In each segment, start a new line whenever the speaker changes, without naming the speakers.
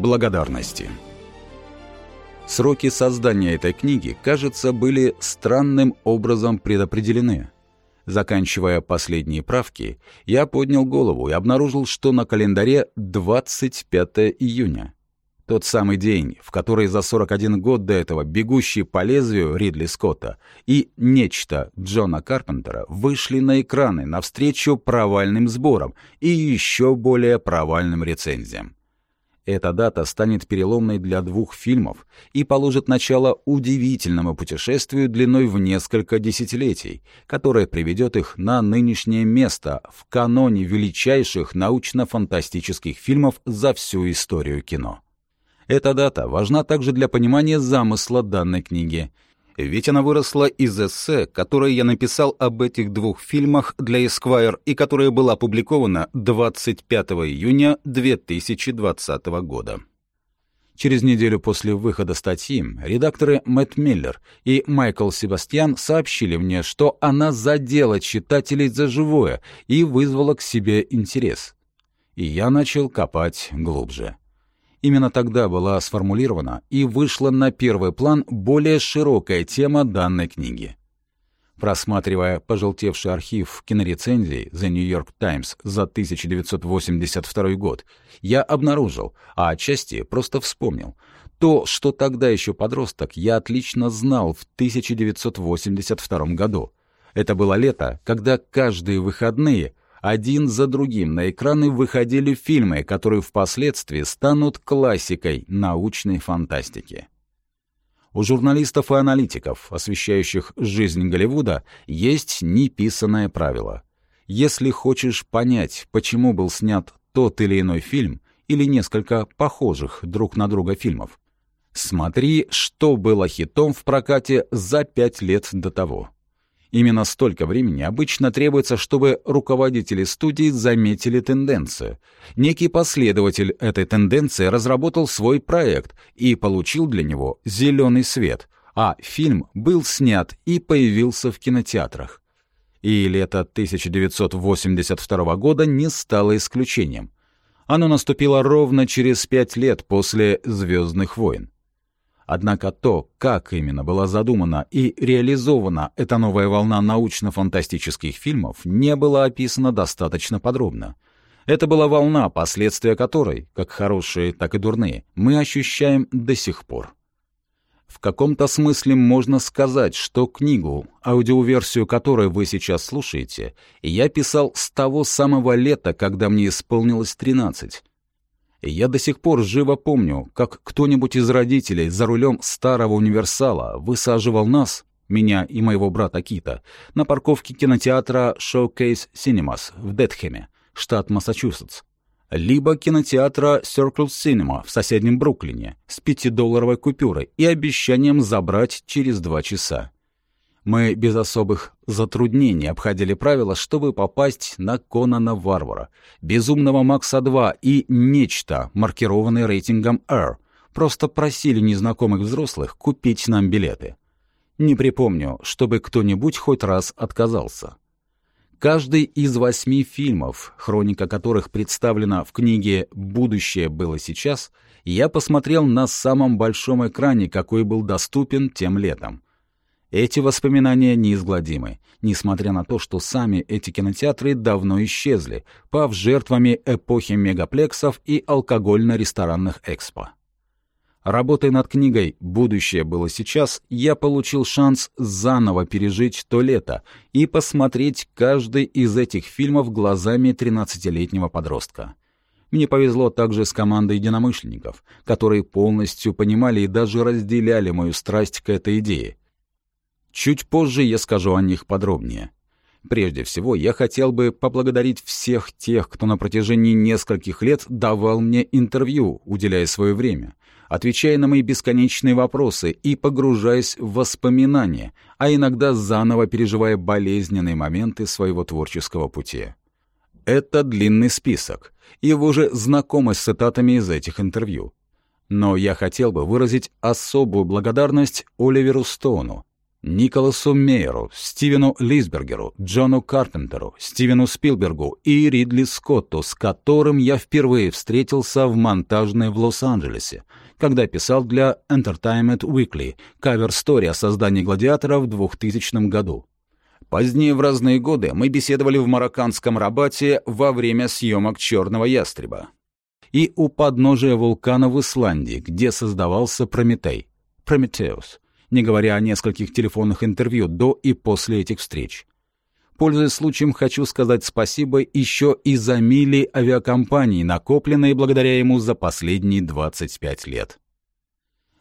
благодарности. Сроки создания этой книги, кажется, были странным образом предопределены. Заканчивая последние правки, я поднял голову и обнаружил, что на календаре 25 июня. Тот самый день, в который за 41 год до этого «Бегущий по лезвию» Ридли Скотта и «Нечто» Джона Карпентера вышли на экраны навстречу провальным сборам и еще более провальным рецензиям. Эта дата станет переломной для двух фильмов и положит начало удивительному путешествию длиной в несколько десятилетий, которое приведет их на нынешнее место в каноне величайших научно-фантастических фильмов за всю историю кино. Эта дата важна также для понимания замысла данной книги. Ведь она выросла из эссе, которое я написал об этих двух фильмах для Esquire и которое было опубликовано 25 июня 2020 года. Через неделю после выхода статьи редакторы Мэтт Миллер и Майкл Себастьян сообщили мне, что она задела читателей за живое и вызвала к себе интерес. И я начал копать глубже. Именно тогда была сформулирована и вышла на первый план более широкая тема данной книги. Просматривая пожелтевший архив кинорецензий The New York Times за 1982 год, я обнаружил, а отчасти просто вспомнил, то, что тогда еще подросток, я отлично знал в 1982 году. Это было лето, когда каждые выходные один за другим на экраны выходили фильмы, которые впоследствии станут классикой научной фантастики. У журналистов и аналитиков, освещающих жизнь Голливуда, есть неписанное правило. Если хочешь понять, почему был снят тот или иной фильм или несколько похожих друг на друга фильмов, смотри, что было хитом в прокате за пять лет до того. Именно столько времени обычно требуется, чтобы руководители студии заметили тенденцию. Некий последователь этой тенденции разработал свой проект и получил для него зеленый свет, а фильм был снят и появился в кинотеатрах. И лето 1982 года не стало исключением. Оно наступило ровно через пять лет после «Звездных войн». Однако то, как именно была задумана и реализована эта новая волна научно-фантастических фильмов, не было описано достаточно подробно. Это была волна, последствия которой, как хорошие, так и дурные, мы ощущаем до сих пор. В каком-то смысле можно сказать, что книгу, аудиоверсию которой вы сейчас слушаете, я писал с того самого лета, когда мне исполнилось 13, я до сих пор живо помню, как кто-нибудь из родителей за рулем старого универсала высаживал нас, меня и моего брата Кита, на парковке кинотеатра Showcase Cinemas в Детхеме, штат Массачусетс, либо кинотеатра Circle Cinema в соседнем Бруклине с пятидолларовой купюрой и обещанием забрать через два часа. Мы без особых затруднений обходили правила, чтобы попасть на Конана Варвара, Безумного Макса-2 и Нечто, маркированное рейтингом R. Просто просили незнакомых взрослых купить нам билеты. Не припомню, чтобы кто-нибудь хоть раз отказался. Каждый из восьми фильмов, хроника которых представлена в книге «Будущее было сейчас», я посмотрел на самом большом экране, какой был доступен тем летом — эти воспоминания неизгладимы, несмотря на то, что сами эти кинотеатры давно исчезли, пав жертвами эпохи мегаплексов и алкогольно-ресторанных экспо. Работая над книгой «Будущее было сейчас», я получил шанс заново пережить то лето и посмотреть каждый из этих фильмов глазами 13-летнего подростка. Мне повезло также с командой единомышленников, которые полностью понимали и даже разделяли мою страсть к этой идее, Чуть позже я скажу о них подробнее. Прежде всего, я хотел бы поблагодарить всех тех, кто на протяжении нескольких лет давал мне интервью, уделяя свое время, отвечая на мои бесконечные вопросы и погружаясь в воспоминания, а иногда заново переживая болезненные моменты своего творческого пути. Это длинный список, и вы уже знакомы с цитатами из этих интервью. Но я хотел бы выразить особую благодарность Оливеру Стоуну, Николасу Мейеру, Стивену Лисбергеру, Джону Карпентеру, Стивену Спилбергу и Ридли Скотту, с которым я впервые встретился в монтажной в Лос-Анджелесе, когда писал для Entertainment Weekly кавер-стори о создании «Гладиатора» в 2000 году. Позднее в разные годы мы беседовали в марокканском Рабате во время съемок «Черного ястреба» и у подножия вулкана в Исландии, где создавался Прометей, Прометеус, не говоря о нескольких телефонных интервью до и после этих встреч. Пользуясь случаем, хочу сказать спасибо еще и за мили авиакомпании, накопленные благодаря ему за последние 25 лет.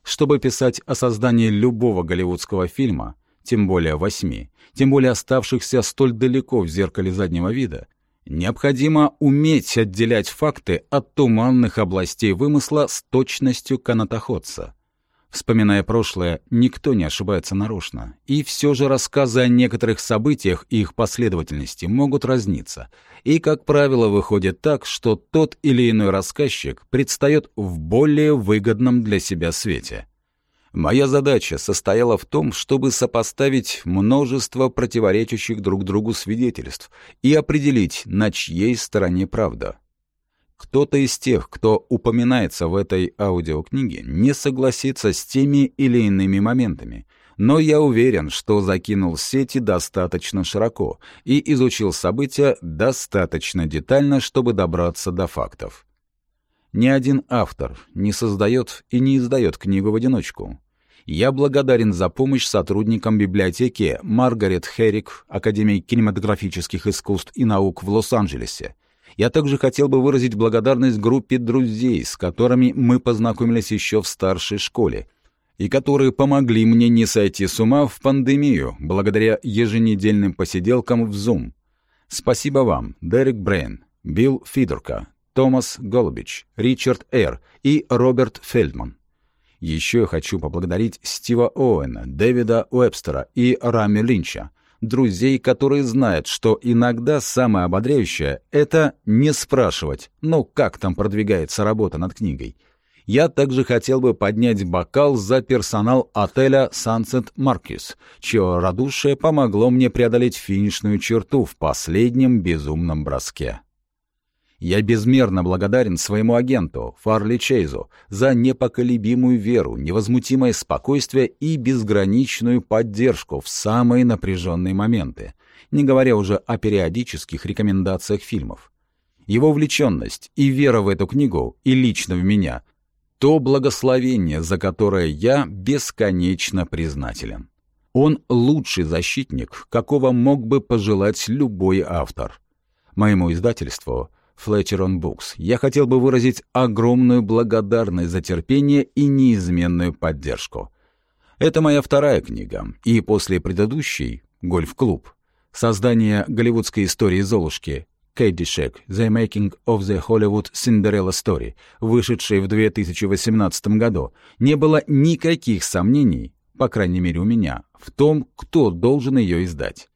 Чтобы писать о создании любого голливудского фильма, тем более восьми, тем более оставшихся столь далеко в зеркале заднего вида, необходимо уметь отделять факты от туманных областей вымысла с точностью канатоходца. Вспоминая прошлое, никто не ошибается нарочно, и все же рассказы о некоторых событиях и их последовательности могут разниться, и, как правило, выходит так, что тот или иной рассказчик предстает в более выгодном для себя свете. Моя задача состояла в том, чтобы сопоставить множество противоречащих друг другу свидетельств и определить, на чьей стороне правда. Кто-то из тех, кто упоминается в этой аудиокниге, не согласится с теми или иными моментами, но я уверен, что закинул сети достаточно широко и изучил события достаточно детально, чтобы добраться до фактов. Ни один автор не создает и не издает книгу в одиночку. Я благодарен за помощь сотрудникам библиотеки Маргарет Херрик, Академии кинематографических искусств и наук в Лос-Анджелесе. Я также хотел бы выразить благодарность группе друзей, с которыми мы познакомились еще в старшей школе, и которые помогли мне не сойти с ума в пандемию благодаря еженедельным посиделкам в Zoom. Спасибо вам, Дерек Брейн, Билл Фидорка, Томас Голубич, Ричард Эр и Роберт Фельдман. Еще я хочу поблагодарить Стива Оуэна, Дэвида Уэбстера и Рами Линча, друзей, которые знают, что иногда самое ободряющее — это не спрашивать, ну как там продвигается работа над книгой. Я также хотел бы поднять бокал за персонал отеля Sunset Marquis, чье радушие помогло мне преодолеть финишную черту в последнем безумном броске. Я безмерно благодарен своему агенту, Фарли Чейзу, за непоколебимую веру, невозмутимое спокойствие и безграничную поддержку в самые напряженные моменты, не говоря уже о периодических рекомендациях фильмов. Его увлеченность и вера в эту книгу, и лично в меня — то благословение, за которое я бесконечно признателен. Он лучший защитник, какого мог бы пожелать любой автор. Моему издательству On Books, я хотел бы выразить огромную благодарность за терпение и неизменную поддержку. Это моя вторая книга, и после предыдущей «Гольф-клуб» создание голливудской истории Золушки. Caddyshack The Making of the Hollywood Cinderella Story, вышедшей в 2018 году, не было никаких сомнений, по крайней мере у меня, в том, кто должен ее издать.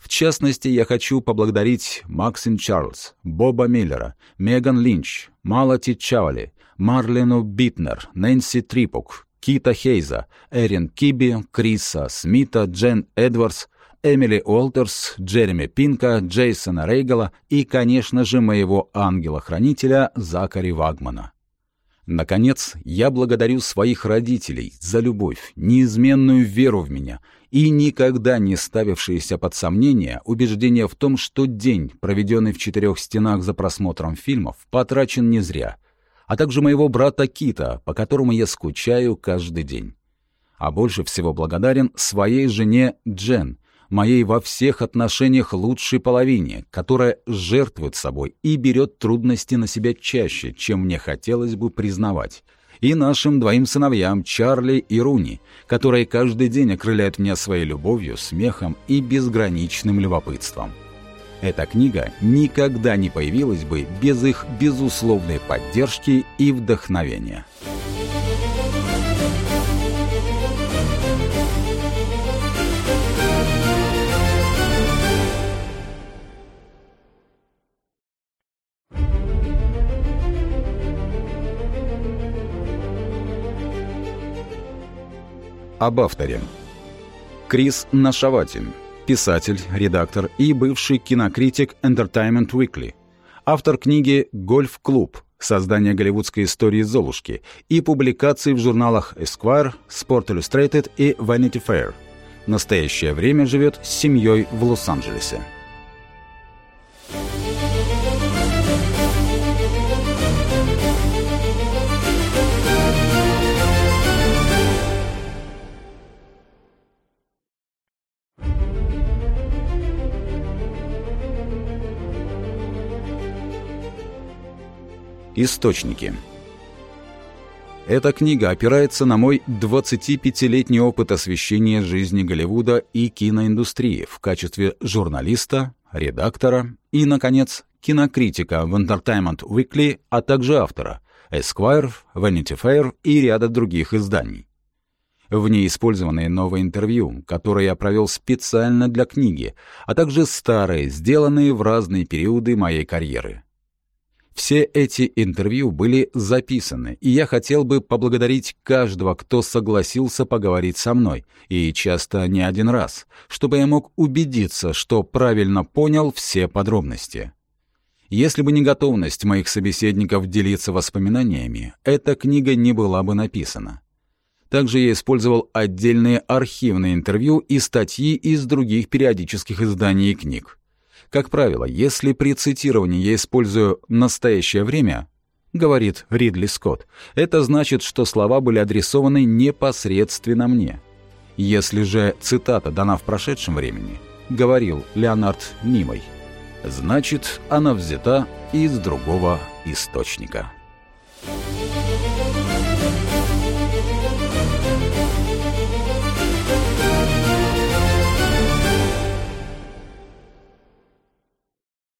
В частности, я хочу поблагодарить Максим Чарльз, Боба Миллера, Меган Линч, Малати Чаули, Марлену Битнер, Нэнси Трипук, Кита Хейза, Эрин Киби, Криса Смита, Джен Эдвардс, Эмили Уолтерс, Джереми Пинка, Джейсона Рейгала и, конечно же, моего ангела-хранителя Закари Вагмана. Наконец, я благодарю своих родителей за любовь, неизменную веру в меня и никогда не ставившиеся под сомнение убеждение в том, что день, проведенный в четырех стенах за просмотром фильмов, потрачен не зря, а также моего брата Кита, по которому я скучаю каждый день. А больше всего благодарен своей жене Джен, моей во всех отношениях лучшей половине, которая жертвует собой и берет трудности на себя чаще, чем мне хотелось бы признавать, и нашим двоим сыновьям Чарли и Руни, которые каждый день окрыляют меня своей любовью, смехом и безграничным любопытством. Эта книга никогда не появилась бы без их безусловной поддержки и вдохновения. Об авторе. Крис Нашавати, писатель, редактор и бывший кинокритик Entertainment Weekly, автор книги «Гольф-клуб. Создание голливудской истории Золушки» и публикаций в журналах Esquire, Sport Illustrated и Vanity Fair. В настоящее время живет с семьей в Лос-Анджелесе. Источники. Эта книга опирается на мой 25-летний опыт освещения жизни Голливуда и киноиндустрии в качестве журналиста, редактора и, наконец, кинокритика в Entertainment Weekly, а также автора Esquire, Vanity Fair и ряда других изданий. В ней использованы новые интервью, которые я провел специально для книги, а также старые, сделанные в разные периоды моей карьеры. Все эти интервью были записаны, и я хотел бы поблагодарить каждого, кто согласился поговорить со мной, и часто не один раз, чтобы я мог убедиться, что правильно понял все подробности. Если бы не готовность моих собеседников делиться воспоминаниями, эта книга не была бы написана. Также я использовал отдельные архивные интервью и статьи из других периодических изданий и книг. Как правило, если при цитировании я использую «настоящее время», говорит Ридли Скотт, это значит, что слова были адресованы непосредственно мне. Если же цитата дана в прошедшем времени, говорил Леонард Нимой, значит, она взята из другого источника.